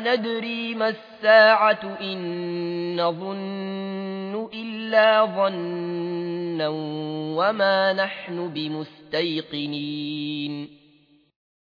ندري ما الساعة إن نظن إلا ظنا وما نحن بمستيقنين.